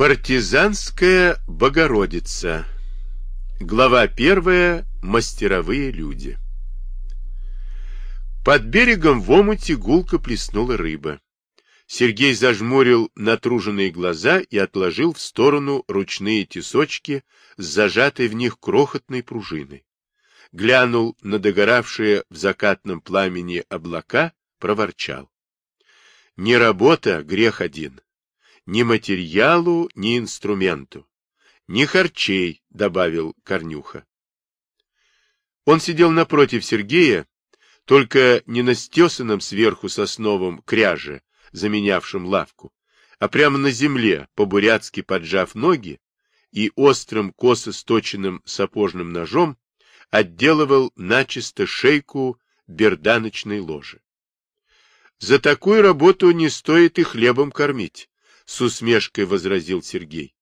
Партизанская Богородица. Глава первая. Мастеровые люди. Под берегом в омуте гулко плеснула рыба. Сергей зажмурил натруженные глаза и отложил в сторону ручные тесочки с зажатой в них крохотной пружиной. Глянул на догоравшие в закатном пламени облака, проворчал. Не работа, грех один ни материалу, ни инструменту. Ни харчей, добавил Корнюха. Он сидел напротив Сергея, только не на стесанном сверху сосновом кряже, заменявшем лавку, а прямо на земле, по-бурятски поджав ноги, и острым косо сточенным сапожным ножом отделывал начисто шейку берданочной ложи. За такую работу не стоит и хлебом кормить с усмешкой возразил Сергей.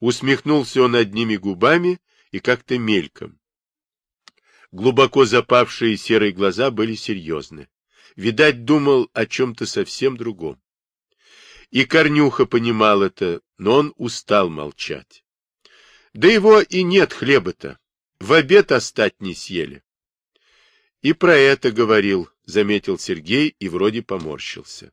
Усмехнулся он одними губами и как-то мельком. Глубоко запавшие серые глаза были серьезны. Видать, думал о чем-то совсем другом. И Корнюха понимал это, но он устал молчать. Да его и нет хлеба-то. В обед остать не съели. И про это говорил, заметил Сергей и вроде поморщился.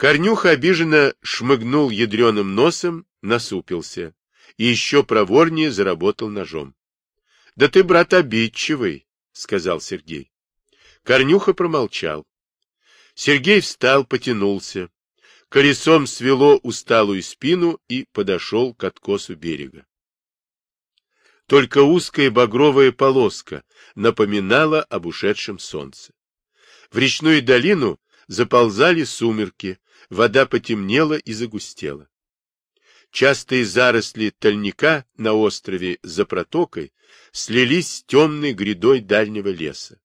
Корнюха обиженно шмыгнул ядреным носом, насупился и еще проворнее заработал ножом. — Да ты, брат, обидчивый, — сказал Сергей. Корнюха промолчал. Сергей встал, потянулся. Колесом свело усталую спину и подошел к откосу берега. Только узкая багровая полоска напоминала об ушедшем солнце. В речную долину заползали сумерки, вода потемнела и загустела. Частые заросли тольника на острове за протокой слились с темной грядой дальнего леса.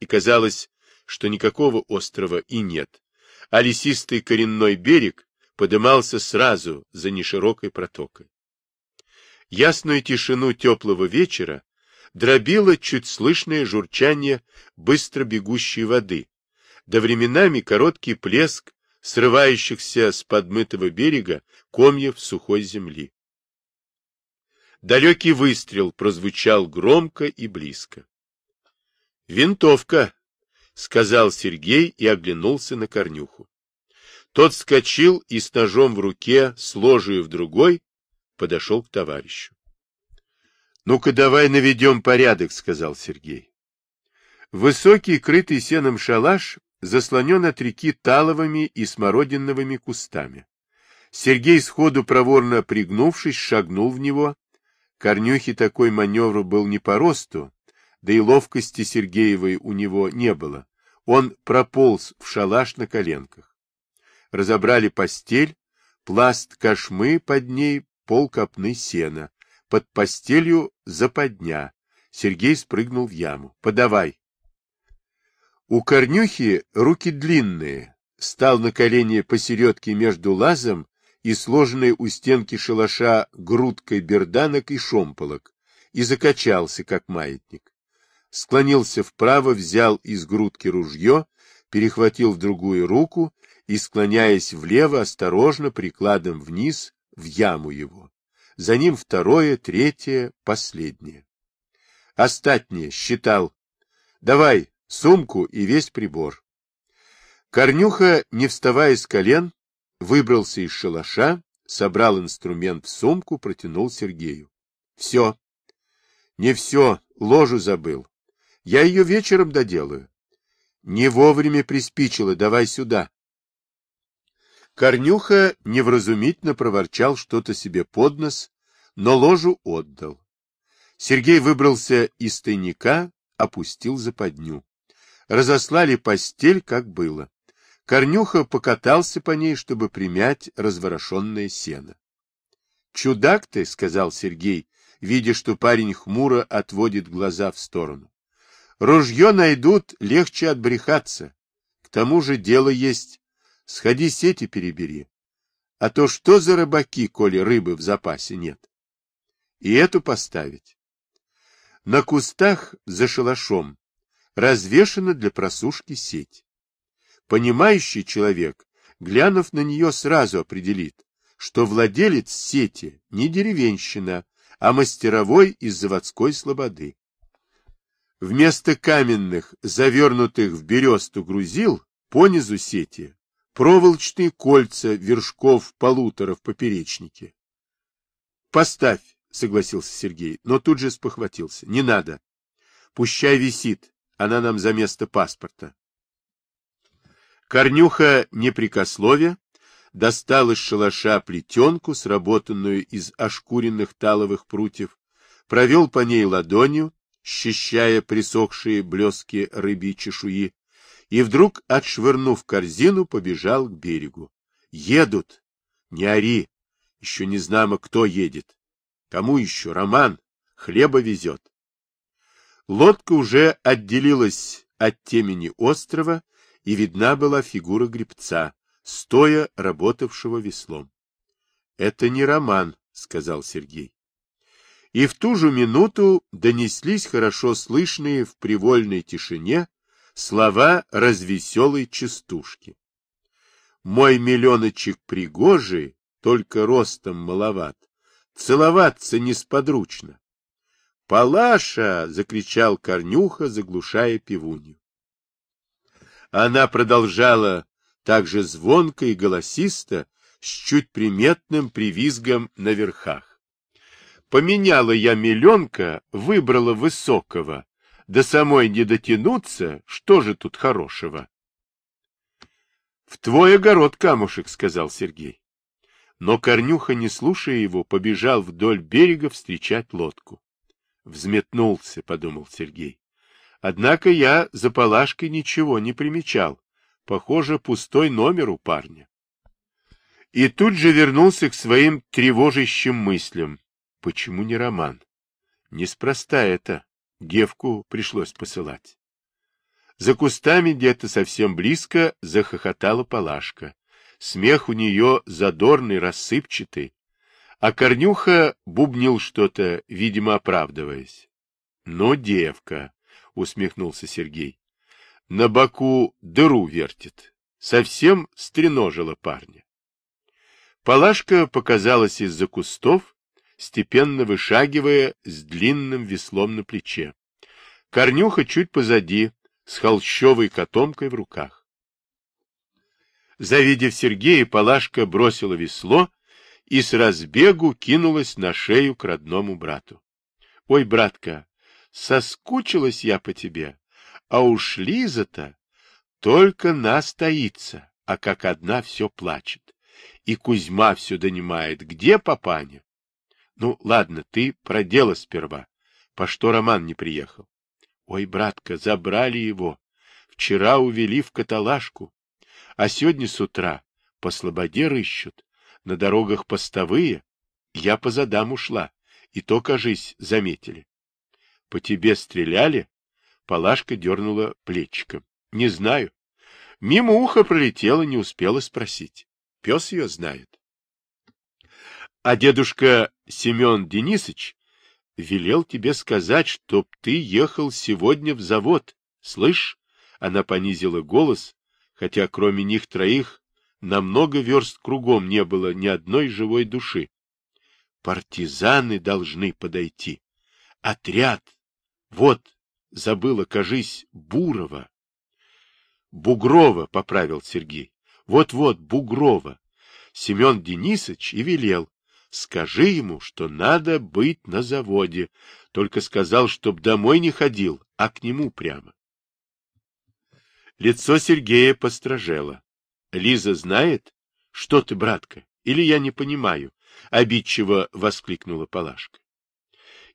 И казалось, что никакого острова и нет, а лесистый коренной берег подымался сразу за неширокой протокой. Ясную тишину теплого вечера дробило чуть слышное журчание быстро бегущей воды, да временами короткий плеск срывающихся с подмытого берега комьев сухой земли. Далекий выстрел прозвучал громко и близко. «Винтовка!» — сказал Сергей и оглянулся на Корнюху. Тот вскочил и с ножом в руке, с ложью в другой, подошел к товарищу. — Ну-ка давай наведем порядок, — сказал Сергей. Высокий, крытый сеном шалаш заслонен от реки таловыми и смородиновыми кустами. Сергей сходу проворно пригнувшись, шагнул в него. Корнюхе такой маневр был не по росту, да и ловкости Сергеевой у него не было. Он прополз в шалаш на коленках. Разобрали постель, пласт кошмы под ней, пол копны сена. Под постелью западня. Сергей спрыгнул в яму. «Подавай!» У Корнюхи руки длинные, стал на колени посередке между лазом и сложенной у стенки шалаша грудкой берданок и шомполок, и закачался, как маятник. Склонился вправо, взял из грудки ружье, перехватил в другую руку и, склоняясь влево, осторожно прикладом вниз в яму его. За ним второе, третье, последнее. Остатнее считал. Давай, сумку и весь прибор. Корнюха, не вставая с колен, выбрался из шалаша, собрал инструмент в сумку, протянул Сергею. — Все. — Не все, ложу забыл. Я ее вечером доделаю. Не вовремя приспичило, давай сюда. Корнюха невразумительно проворчал что-то себе под нос, но ложу отдал. Сергей выбрался из тайника, опустил западню разослали постель, как было. Корнюха покатался по ней, чтобы примять разворошенное сено. — Чудак ты, — сказал Сергей, видя, что парень хмуро отводит глаза в сторону. — Ружье найдут, легче отбрехаться. К тому же дело есть. Сходи сети перебери. А то что за рыбаки, коли рыбы в запасе нет? И эту поставить. На кустах за шалашом развешена для просушки сеть. Понимающий человек, глянув на нее, сразу определит, что владелец сети не деревенщина, а мастеровой из заводской слободы. Вместо каменных, завернутых в бересту грузил, понизу сети, проволочные кольца вершков полутора в поперечнике. — Поставь, — согласился Сергей, но тут же спохватился. — Не надо. Пущай висит, она нам за место паспорта. Корнюха непрекословия достал из шалаша плетенку, сработанную из ошкуренных таловых прутьев, провел по ней ладонью, счищая присохшие блески рыбьей чешуи, и вдруг, отшвырнув корзину, побежал к берегу. Едут! Не ори! Еще не знамо, кто едет. Кому еще? Роман. Хлеба везет. Лодка уже отделилась от темени острова, и видна была фигура гребца, стоя работавшего веслом. — Это не Роман, — сказал Сергей. И в ту же минуту донеслись хорошо слышные в привольной тишине слова развеселой частушки. Мой миллионочек пригожий, только ростом маловат, целоваться несподручно. «Палаша!» — закричал Корнюха, заглушая пивунью. Она продолжала так же звонко и голосисто, с чуть приметным привизгом на верхах. Поменяла я миллионка, выбрала высокого, до самой не дотянуться, что же тут хорошего? — В твой огород, камушек, — сказал Сергей. Но Корнюха, не слушая его, побежал вдоль берега встречать лодку. Взметнулся, — подумал Сергей. Однако я за Палашкой ничего не примечал. Похоже, пустой номер у парня. И тут же вернулся к своим тревожащим мыслям. Почему не роман? Неспроста это. Девку пришлось посылать. За кустами где-то совсем близко захохотала Палашка. Смех у нее задорный, рассыпчатый. А Корнюха бубнил что-то, видимо, оправдываясь. — Ну, девка, — усмехнулся Сергей. — На боку дыру вертит. Совсем стреножила парня. Палашка показалась из-за кустов, степенно вышагивая с длинным веслом на плече. Корнюха чуть позади, с холщовой котомкой в руках. Завидев Сергея, Палашка бросила весло и с разбегу кинулась на шею к родному брату. — Ой, братка, соскучилась я по тебе, а уж Лиза-то только нас таится, а как одна все плачет. И Кузьма все донимает. Где папаня? Ну, ладно, ты про дело сперва. По что Роман не приехал? Ой, братка, забрали его. Вчера увели в каталажку. А сегодня с утра по слободе рыщут. На дорогах постовые. Я по задам ушла. И то, кажись, заметили. По тебе стреляли? Палашка дернула плечиком. Не знаю. Мимо уха пролетела, не успела спросить. Пес ее знает. А дедушка Семен Денисович велел тебе сказать, чтоб ты ехал сегодня в завод. Слышь? Она понизила голос, хотя кроме них троих на много верст кругом не было ни одной живой души. Партизаны должны подойти. Отряд вот, забыла, кажись, Бурова. Бугрова, — поправил Сергей. Вот-вот, Бугрова. Семен Денисович и велел. Скажи ему, что надо быть на заводе. Только сказал, чтоб домой не ходил, а к нему прямо. Лицо Сергея постражело. Лиза знает? Что ты, братка? Или я не понимаю? Обидчиво воскликнула Палашка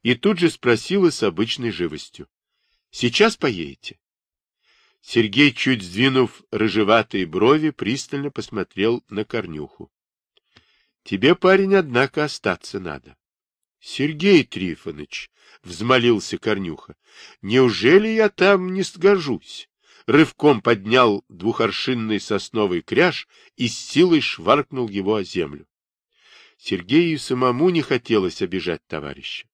и тут же спросила с обычной живостью. — Сейчас поедете? Сергей, чуть сдвинув рыжеватые брови, пристально посмотрел на Корнюху. — Тебе, парень, однако, остаться надо. — Сергей Трифонович, — взмолился Корнюха, — неужели я там не сгожусь? Рывком поднял двухоршинный сосновый кряж и с силой шваркнул его о землю. Сергею самому не хотелось обижать товарища.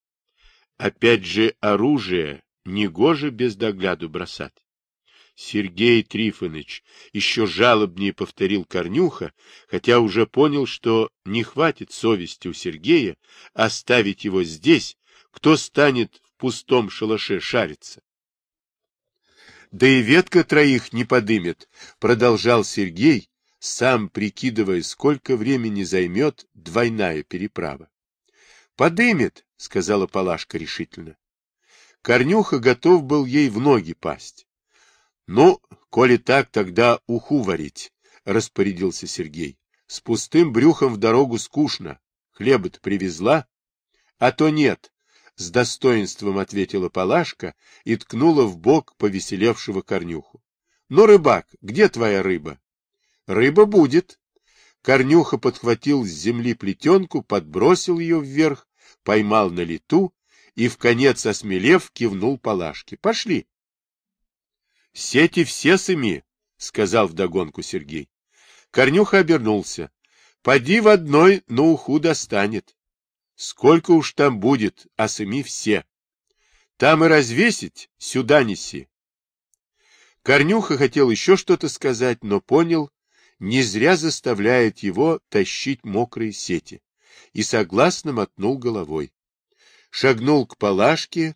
Опять же, оружие негоже без догляду бросать. Сергей Трифонович еще жалобнее повторил Корнюха, хотя уже понял, что не хватит совести у Сергея оставить его здесь, кто станет в пустом шалаше шариться. Да и ветка троих не подымет, продолжал Сергей, сам прикидывая, сколько времени займет двойная переправа. Подымет, сказала Палашка решительно. Корнюха готов был ей в ноги пасть. — Ну, коли так, тогда уху варить, — распорядился Сергей. — С пустым брюхом в дорогу скучно. Хлеба-то привезла? — А то нет, — с достоинством ответила Палашка и ткнула в бок повеселевшего Корнюху. — Ну, рыбак, где твоя рыба? — Рыба будет. Корнюха подхватил с земли плетенку, подбросил ее вверх, поймал на лету и, в конец осмелев, кивнул Палашке. — Пошли. — Сети все сыми, — сказал вдогонку Сергей. Корнюха обернулся. — Поди в одной на уху достанет. Сколько уж там будет, а сыми все. Там и развесить, сюда неси. Корнюха хотел еще что-то сказать, но понял, не зря заставляет его тащить мокрые сети, и согласно мотнул головой. Шагнул к Палашке,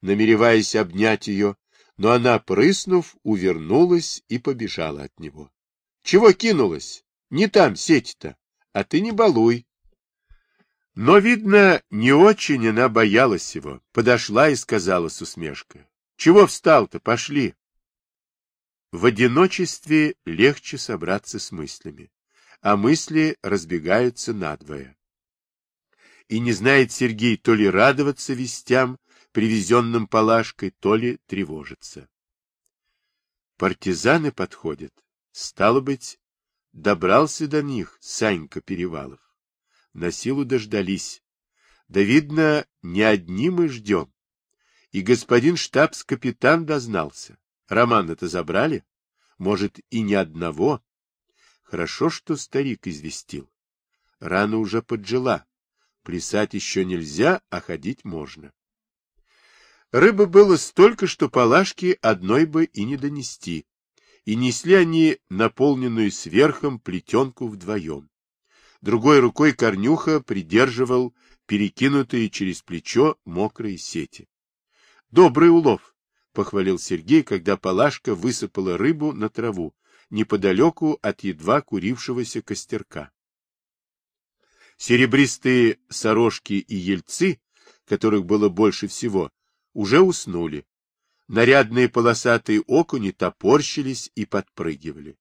намереваясь обнять ее, но она, прыснув, увернулась и побежала от него. — Чего кинулась? Не там сеть-то, а ты не балуй. Но, видно, не очень она боялась его, подошла и сказала с усмешкой. — Чего встал-то? Пошли. В одиночестве легче собраться с мыслями, а мысли разбегаются надвое. И не знает Сергей то ли радоваться вестям, привезенным Палашкой, то ли тревожится. Партизаны подходят. Стало быть, добрался до них Санька Перевалов. На силу дождались. Да, видно, не одни мы ждем. И господин штабс-капитан дознался. Романа-то забрали? Может, и ни одного? Хорошо, что старик известил. Рана уже поджила. Плясать еще нельзя, а ходить можно. Рыбы было столько, что палашки одной бы и не донести. И несли они наполненную сверхом плетенку вдвоем. Другой рукой Корнюха придерживал перекинутые через плечо мокрые сети. — Добрый улов! — похвалил Сергей, когда палашка высыпала рыбу на траву, неподалеку от едва курившегося костерка. Серебристые сорожки и ельцы, которых было больше всего, уже уснули. Нарядные полосатые окуни топорщились и подпрыгивали.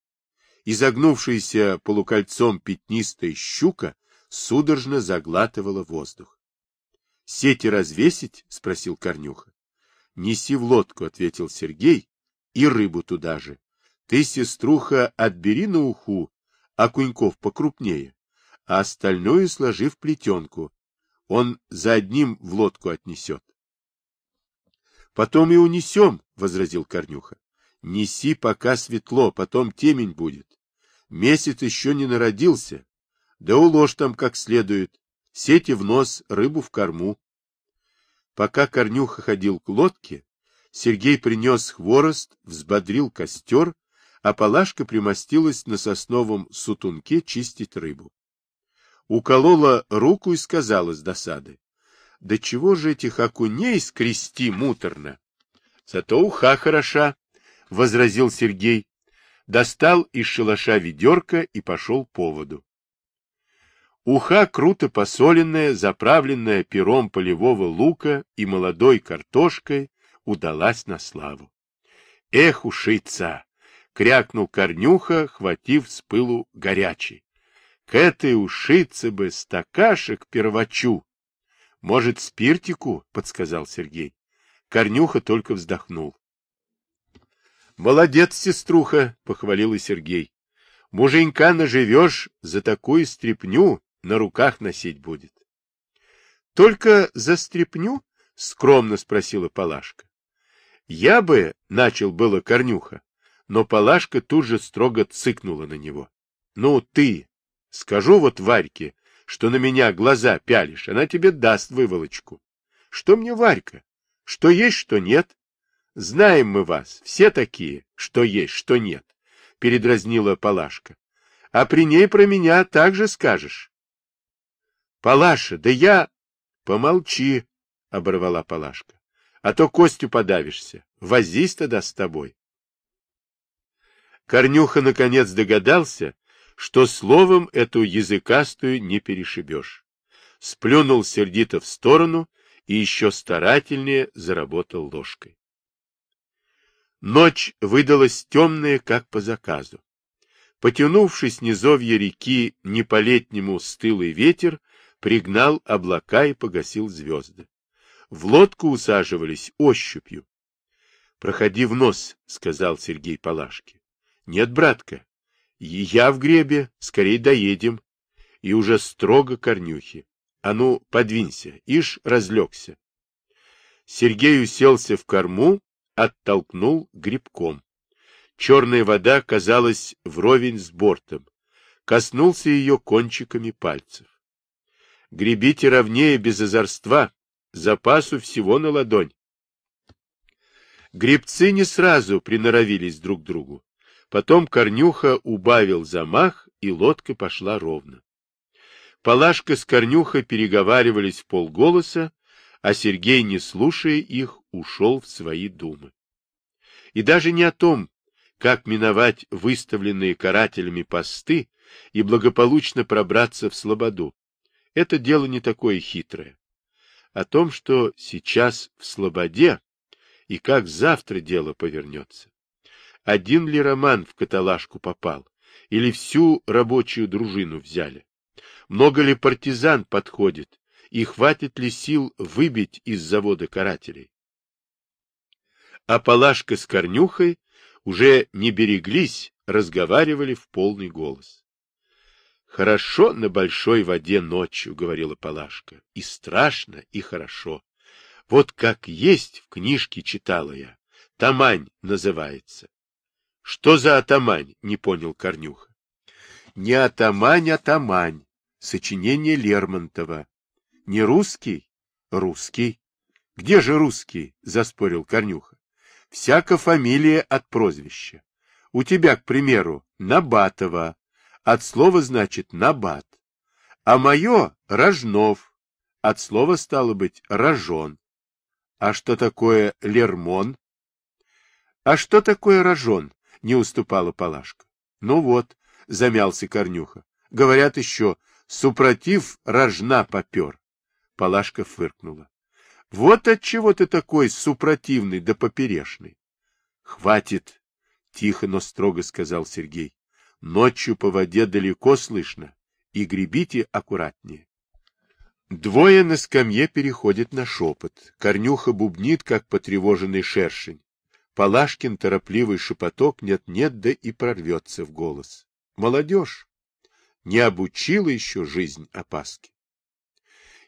Изогнувшаяся полукольцом пятнистая щука судорожно заглатывала воздух. — Сети развесить? — спросил Корнюха. — Неси в лодку, — ответил Сергей, — и рыбу туда же. Ты, сеструха, отбери на уху, а куньков покрупнее, а остальное сложи в плетенку. Он за одним в лодку отнесет. Потом и унесем, — возразил Корнюха. — Неси, пока светло, потом темень будет. Месяц еще не народился. Да уложь там как следует. Сети в нос, рыбу в корму. Пока Корнюха ходил к лодке, Сергей принес хворост, взбодрил костер, а Палашка примостилась на сосновом сутунке чистить рыбу. Уколола руку и сказала с досады. Да чего же этих окуней скрести муторно? Зато уха хороша, — возразил Сергей. Достал из шалаша ведерко и пошел по воду. Уха круто посоленная, заправленная пером полевого лука и молодой картошкой, удалась на славу. Эх, ушица! — крякнул Корнюха, хватив с пылу горячий. К этой ушице бы стакашек первачу, — Может, спиртику? — подсказал Сергей. Корнюха только вздохнул. — Молодец, сеструха, — похвалил и Сергей. — Муженька наживешь, за такую стряпню на руках носить будет. — Только за стряпню? — скромно спросила Палашка. — Я бы, — начал было Корнюха, но Палашка тут же строго цыкнула на него. — Ну, ты, скажу вот Варьке, что на меня глаза пялишь, она тебе даст выволочку. Что мне Варька? Что есть, что нет. Знаем мы вас, все такие, что есть, что нет, — передразнила Палашка. — А при ней про меня так же скажешь. — Палаша, да я... — Помолчи, — оборвала Палашка, — а то Костю подавишься. Возись тогда с тобой. Корнюха наконец догадался, что словом эту языкастую не перешибешь. Сплюнул сердито в сторону и еще старательнее заработал ложкой. Ночь выдалась темная, как по заказу. Потянувшись низовья реки не по-летнему стылый ветер, пригнал облака и погасил звезды. В лодку усаживались ощупью. — Проходи в нос, — сказал Сергей Палашке. — Нет, братка, я в гребе, скорее доедем. И уже строго корнюхи. А ну, подвинься, ишь разлегся. Сергей уселся в корму, оттолкнул грибком. Черная вода казалась вровень с бортом. Коснулся ее кончиками пальцев. Гребите ровнее, без озорства, запасу всего на ладонь. Гребцы не сразу приноровились друг к другу. Потом Корнюха убавил замах, и лодка пошла ровно. Палашка с Корнюхой переговаривались в полголоса, а Сергей, не слушая их, ушел в свои думы. И даже не о том, как миновать выставленные карателями посты и благополучно пробраться в Слободу. Это дело не такое хитрое. О том, что сейчас в Слободе и как завтра дело повернется. Один ли роман в каталажку попал, или всю рабочую дружину взяли? Много ли партизан подходит, и хватит ли сил выбить из завода карателей? А Палашка с Корнюхой уже не береглись, разговаривали в полный голос. «Хорошо на большой воде ночью», — говорила Палашка, — «и страшно, и хорошо. Вот как есть в книжке читала я. Тамань называется. Что за атамань? Не понял Корнюха. Не атамань, а тамань. Сочинение Лермонтова. Не русский? Русский. Где же русский? Заспорил Корнюха. Всяка фамилия от прозвища. У тебя, к примеру, Набатова. От слова значит Набат. А мое — Рожнов. От слова стало быть Рожон. А что такое Лермон? А что такое Рожон? не уступала Палашка. Ну вот, замялся Корнюха. Говорят еще, супротив рожна попер. Палашка фыркнула. Вот от чего ты такой супротивный да поперешный. Хватит, тихо, но строго сказал Сергей. Ночью по воде далеко слышно, и гребите аккуратнее. Двое на скамье переходят на шепот. Корнюха бубнит, как потревоженный шершень. Палашкин торопливый шепоток нет-нет, да и прорвется в голос. Молодежь не обучила еще жизнь опаски.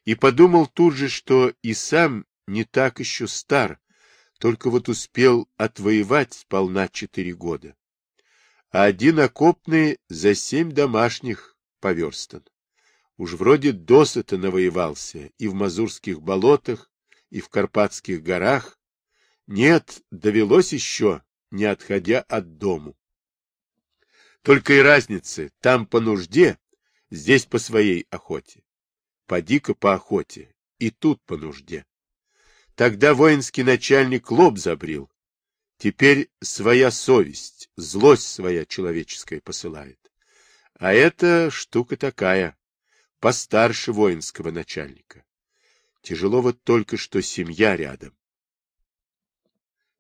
И подумал тут же, что и сам не так еще стар, только вот успел отвоевать сполна четыре года. А один окопный за семь домашних поверстан. Уж вроде досыта навоевался и в Мазурских болотах, и в Карпатских горах, нет, довелось еще, не отходя от дому. Только и разницы, там по нужде, здесь по своей охоте. Поди-ка по охоте, и тут по нужде. Тогда воинский начальник лоб забрил. Теперь своя совесть, злость своя человеческая посылает. А это штука такая, постарше воинского начальника. Тяжело вот только, что семья рядом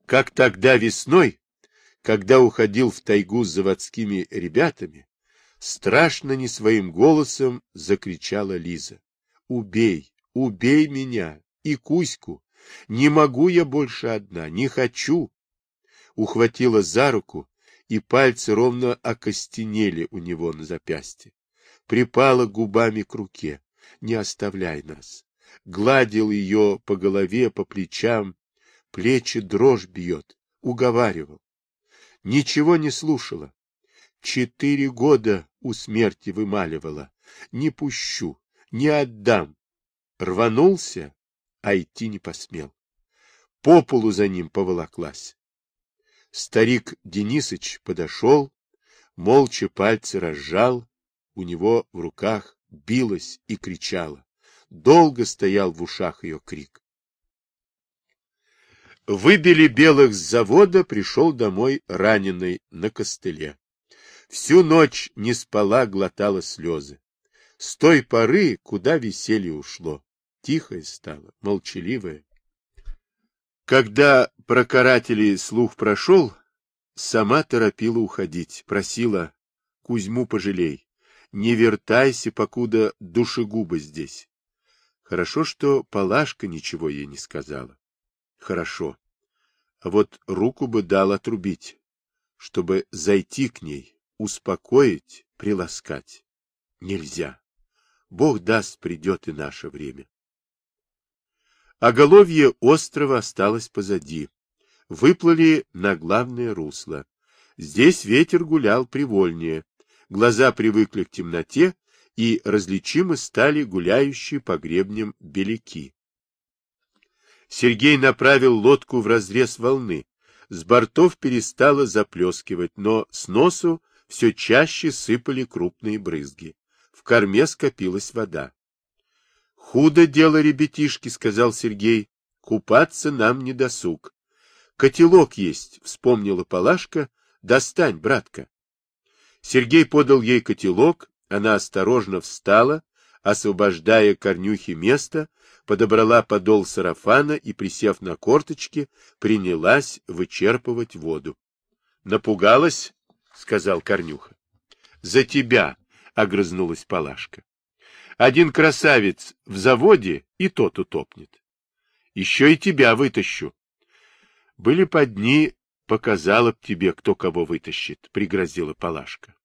как тогда весной, когда уходил в тайгу с заводскими ребятами, страшно не своим голосом закричала Лиза. «Убей, убей меня и Кузьку! Не могу я больше одна, не хочу!» Ухватила за руку, и пальцы ровно окостенели у него на запястье. Припала губами к руке. «Не оставляй нас!» Гладил ее по голове, по плечам, плечи дрожь бьет, уговаривал. Ничего не слушала. Четыре года у смерти вымаливала. Не пущу, не отдам. Рванулся, а идти не посмел. По полу за ним поволоклась. Старик Денисыч подошел, молча пальцы разжал, у него в руках билась и кричала. Долго стоял в ушах ее крик. Выбили белых с завода, пришел домой раненый на костыле. Всю ночь не спала, глотала слезы. С той поры, куда веселье ушло, тихое стало, молчаливое. Когда про карателей слух прошел, сама торопила уходить, просила, Кузьму пожалей, не вертайся, покуда душегубы здесь. Хорошо, что Палашка ничего ей не сказала. Хорошо. А вот руку бы дал отрубить, чтобы зайти к ней, успокоить, приласкать. Нельзя. Бог даст, придет и наше время. Оголовье острова осталось позади. Выплыли на главное русло. Здесь ветер гулял привольнее. Глаза привыкли к темноте, и различимы стали гуляющие по гребням беляки. Сергей направил лодку в разрез волны. С бортов перестало заплескивать, но с носу все чаще сыпали крупные брызги. В корме скопилась вода. — Худо дело, ребятишки, — сказал Сергей. — Купаться нам не досуг. — Котелок есть, — вспомнила Палашка. — Достань, братка. Сергей подал ей котелок, она осторожно встала, освобождая корнюхи место, подобрала подол сарафана и, присев на корточки, принялась вычерпывать воду. — Напугалась? — сказал Корнюха. — За тебя! — огрызнулась Палашка. — Один красавец в заводе и тот утопнет. Еще и тебя вытащу. Были под дни, показала б тебе, кто кого вытащит, — пригрозила Палашка.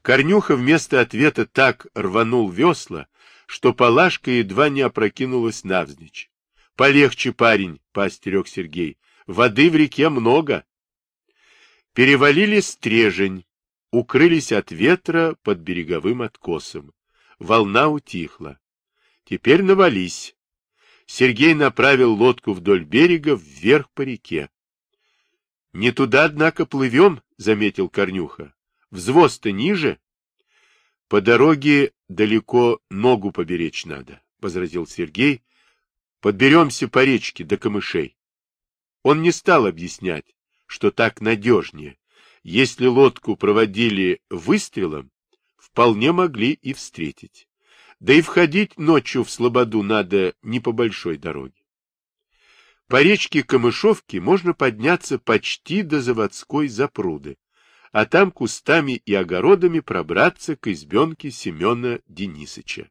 Корнюха вместо ответа так рванул весла, что Палашка едва не опрокинулась навзничь. — Полегче, парень, — поостерег Сергей, — воды в реке много. Перевалили стрежень, укрылись от ветра под береговым откосом. Волна утихла. Теперь навались. Сергей направил лодку вдоль берега вверх по реке. — Не туда, однако, плывем, — заметил Корнюха. — Взвоз-то ниже. — По дороге далеко ногу поберечь надо, — возразил Сергей. — Подберемся по речке до камышей. Он не стал объяснять, что так надежнее. Если лодку проводили выстрелом, вполне могли и встретить. Да и входить ночью в Слободу надо не по большой дороге. По речке Камышовки можно подняться почти до заводской запруды, а там кустами и огородами пробраться к избенке Семена Денисыча.